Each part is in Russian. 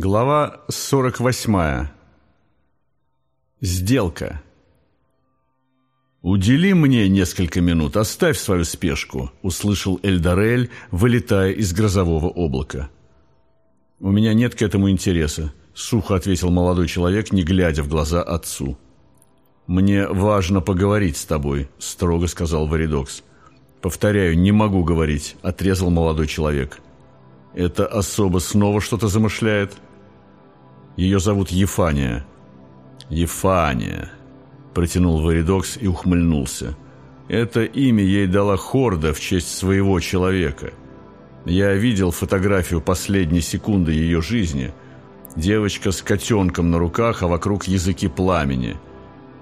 Глава 48. Сделка. «Удели мне несколько минут, оставь свою спешку», — услышал Эльдарель, вылетая из грозового облака. «У меня нет к этому интереса», — сухо ответил молодой человек, не глядя в глаза отцу. «Мне важно поговорить с тобой», — строго сказал Варидокс. «Повторяю, не могу говорить», — отрезал молодой человек. «Это особо снова что-то замышляет?» «Ее зовут Ефания». «Ефания», — протянул Варидокс и ухмыльнулся. «Это имя ей дала Хорда в честь своего человека. Я видел фотографию последней секунды ее жизни. Девочка с котенком на руках, а вокруг языки пламени.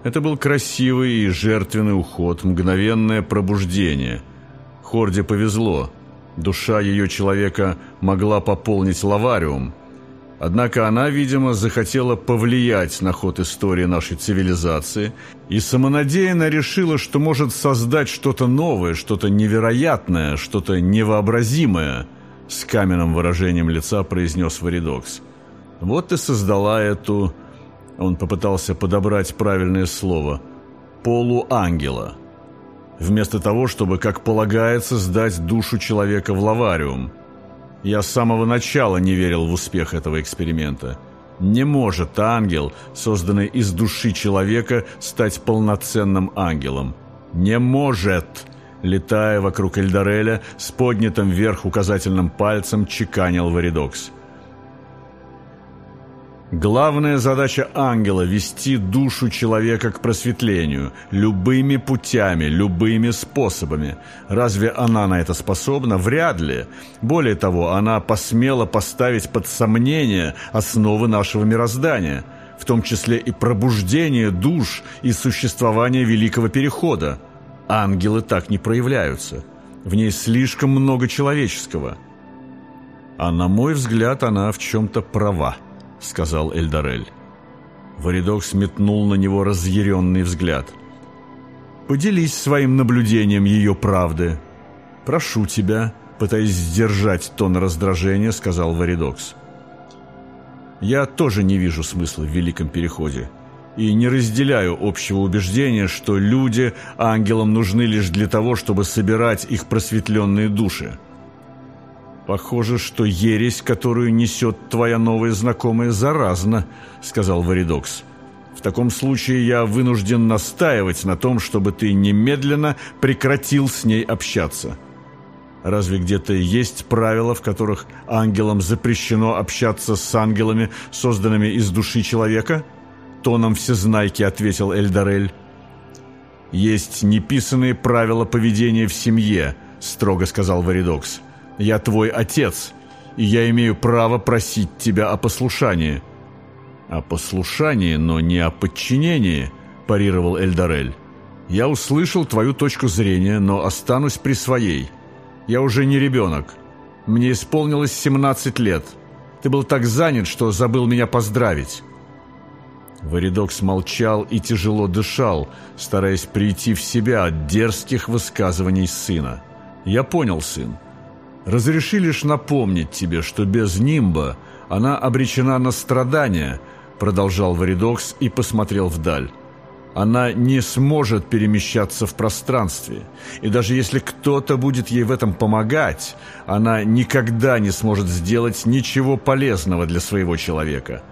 Это был красивый и жертвенный уход, мгновенное пробуждение. Хорде повезло». Душа ее человека могла пополнить лавариум. Однако она, видимо, захотела повлиять на ход истории нашей цивилизации и самонадеянно решила, что может создать что-то новое, что-то невероятное, что-то невообразимое, с каменным выражением лица произнес Варидокс. Вот и создала эту... Он попытался подобрать правильное слово. «Полуангела» вместо того, чтобы, как полагается, сдать душу человека в лавариум. Я с самого начала не верил в успех этого эксперимента. Не может ангел, созданный из души человека, стать полноценным ангелом. Не может! Летая вокруг Эльдореля, с поднятым вверх указательным пальцем чеканил Варидокс. Главная задача ангела – вести душу человека к просветлению, любыми путями, любыми способами. Разве она на это способна? Вряд ли. Более того, она посмела поставить под сомнение основы нашего мироздания, в том числе и пробуждение душ и существование Великого Перехода. Ангелы так не проявляются. В ней слишком много человеческого. А на мой взгляд, она в чем-то права. — сказал Эльдарель. Варидок сметнул на него разъяренный взгляд. «Поделись своим наблюдением ее правды. Прошу тебя», — пытаясь сдержать тон раздражения, сказал Варидокс. «Я тоже не вижу смысла в Великом Переходе и не разделяю общего убеждения, что люди ангелам нужны лишь для того, чтобы собирать их просветленные души. «Похоже, что ересь, которую несет твоя новая знакомая, заразна», — сказал Варидокс. «В таком случае я вынужден настаивать на том, чтобы ты немедленно прекратил с ней общаться». Разве где-то есть правила, в которых ангелам запрещено общаться с ангелами, созданными из души человека? Тоном всезнайки ответил Эльдарель. Есть неписанные правила поведения в семье, строго сказал Варидокс. Я твой отец, и я имею право просить тебя о послушании». «О послушании, но не о подчинении», – парировал Эльдарель. «Я услышал твою точку зрения, но останусь при своей. Я уже не ребенок. Мне исполнилось 17 лет. Ты был так занят, что забыл меня поздравить». Варидок смолчал и тяжело дышал, стараясь прийти в себя от дерзких высказываний сына. «Я понял, сын. Разреши лишь напомнить тебе, что без нимба она обречена на страдания, продолжал Варидокс и посмотрел вдаль. Она не сможет перемещаться в пространстве, и даже если кто-то будет ей в этом помогать, она никогда не сможет сделать ничего полезного для своего человека.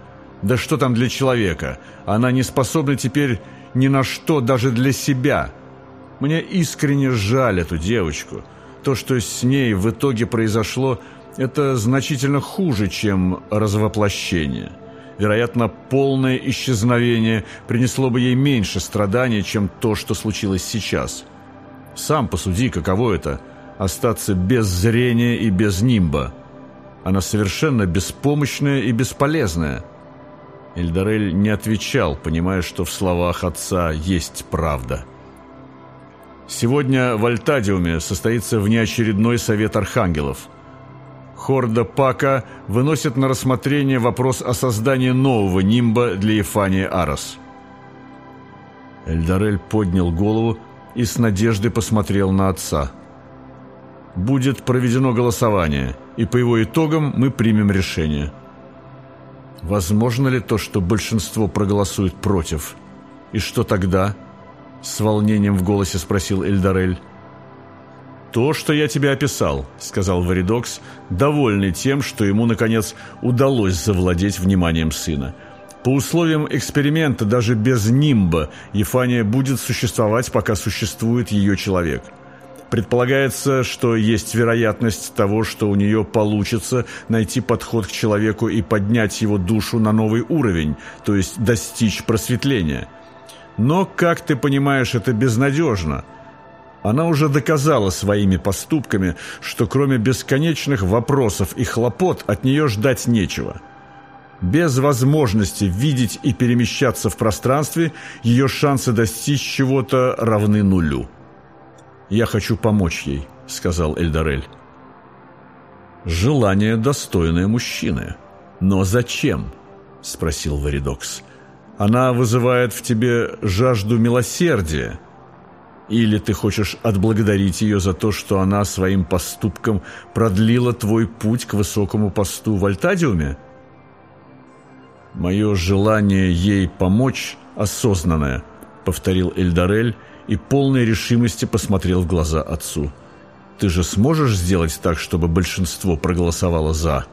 Да что там для человека? Она не способна теперь ни на что даже для себя. Мне искренне жаль эту девочку. То, что с ней в итоге произошло, это значительно хуже, чем развоплощение. Вероятно, полное исчезновение принесло бы ей меньше страданий, чем то, что случилось сейчас. Сам посуди, каково это – остаться без зрения и без нимба. Она совершенно беспомощная и бесполезная. Эльдарель не отвечал, понимая, что в словах отца есть правда – Сегодня в Альтадиуме состоится внеочередной совет архангелов. Хорда Пака выносит на рассмотрение вопрос о создании нового нимба для Ефании Арос. Эльдарель поднял голову и с надеждой посмотрел на отца. «Будет проведено голосование, и по его итогам мы примем решение». Возможно ли то, что большинство проголосует против? И что тогда? С волнением в голосе спросил Эльдарель. «То, что я тебе описал», — сказал Варидокс, довольный тем, что ему, наконец, удалось завладеть вниманием сына. «По условиям эксперимента, даже без нимба, Ефания будет существовать, пока существует ее человек». Предполагается, что есть вероятность того, что у нее получится найти подход к человеку и поднять его душу на новый уровень, то есть достичь просветления. Но, как ты понимаешь, это безнадежно. Она уже доказала своими поступками, что кроме бесконечных вопросов и хлопот от нее ждать нечего. Без возможности видеть и перемещаться в пространстве, ее шансы достичь чего-то равны нулю. «Я хочу помочь ей», — сказал Эльдарель. «Желание достойное мужчины. Но зачем?» — спросил Варидокс. «Она вызывает в тебе жажду милосердия. Или ты хочешь отблагодарить ее за то, что она своим поступком продлила твой путь к высокому посту в Альтадиуме?» «Мое желание ей помочь осознанное», — повторил Эльдарель, — и полной решимости посмотрел в глаза отцу. «Ты же сможешь сделать так, чтобы большинство проголосовало «за»?»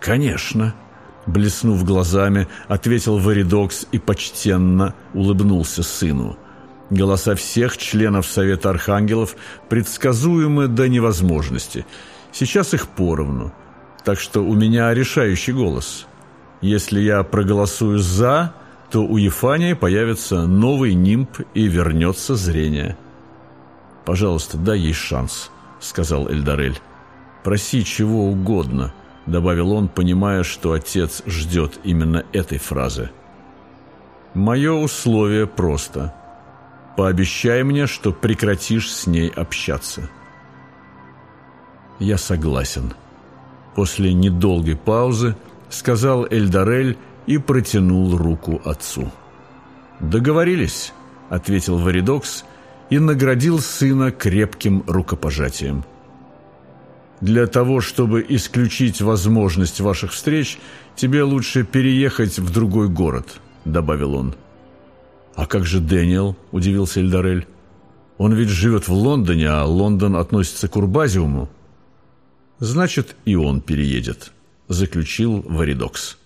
«Конечно», — блеснув глазами, ответил Варидокс и почтенно улыбнулся сыну. Голоса всех членов Совета Архангелов предсказуемы до невозможности. Сейчас их поровну, так что у меня решающий голос. Если я проголосую «за», то у Ефании появится новый нимб и вернется зрение. «Пожалуйста, дай ей шанс», — сказал Эльдарель. «Проси чего угодно», — добавил он, понимая, что отец ждет именно этой фразы. «Мое условие просто. Пообещай мне, что прекратишь с ней общаться». «Я согласен». После недолгой паузы сказал Эльдарель и протянул руку отцу. «Договорились», — ответил Варидокс и наградил сына крепким рукопожатием. «Для того, чтобы исключить возможность ваших встреч, тебе лучше переехать в другой город», — добавил он. «А как же Дэниел?» — удивился Эльдарель. «Он ведь живет в Лондоне, а Лондон относится к Урбазиуму». «Значит, и он переедет», — заключил Варидокс.